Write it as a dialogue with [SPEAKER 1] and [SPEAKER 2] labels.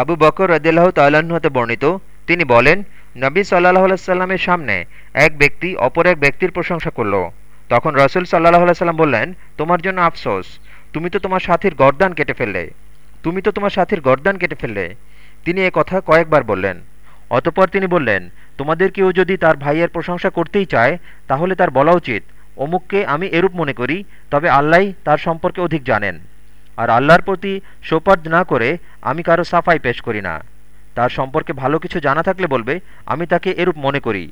[SPEAKER 1] আবু বকর রদিল্লাহ হতে বর্ণিত, তিনি বলেন, নবী সাল্লাহ সাল্লামের সামনে এক ব্যক্তি অপর এক ব্যক্তির প্রশংসা করল। তখন রসুল সাল্লাহ সাল্লাম বললেন, তোমার জন্য আফসোস, তুমি তো তোমার সাথীর গরদান কেটে ফেললে, তুমি তো তোমার সাথীর গরদান কেটে ফেললে। তিনি এ কথা কয়েকবার বললেন। অতপর তিনি বললেন, তোমাদের কেউ যদি তার ভাইয়ের প্রশংসা করতেই চায়, তাহলে তার বলা উচিত, অমুককে আমি এরূপ মনে করি, তবে আল্লাহ তার সম্পর্কে অধিক জানেন। আর আল্লাহর প্রতি সোপার্দ না করে আমি কারও সাফাই পেশ করি না। তার সম্পর্কে ভালো কিছু জানা থাকলে বলবে, আমি তাকে এরূপ মনে করি।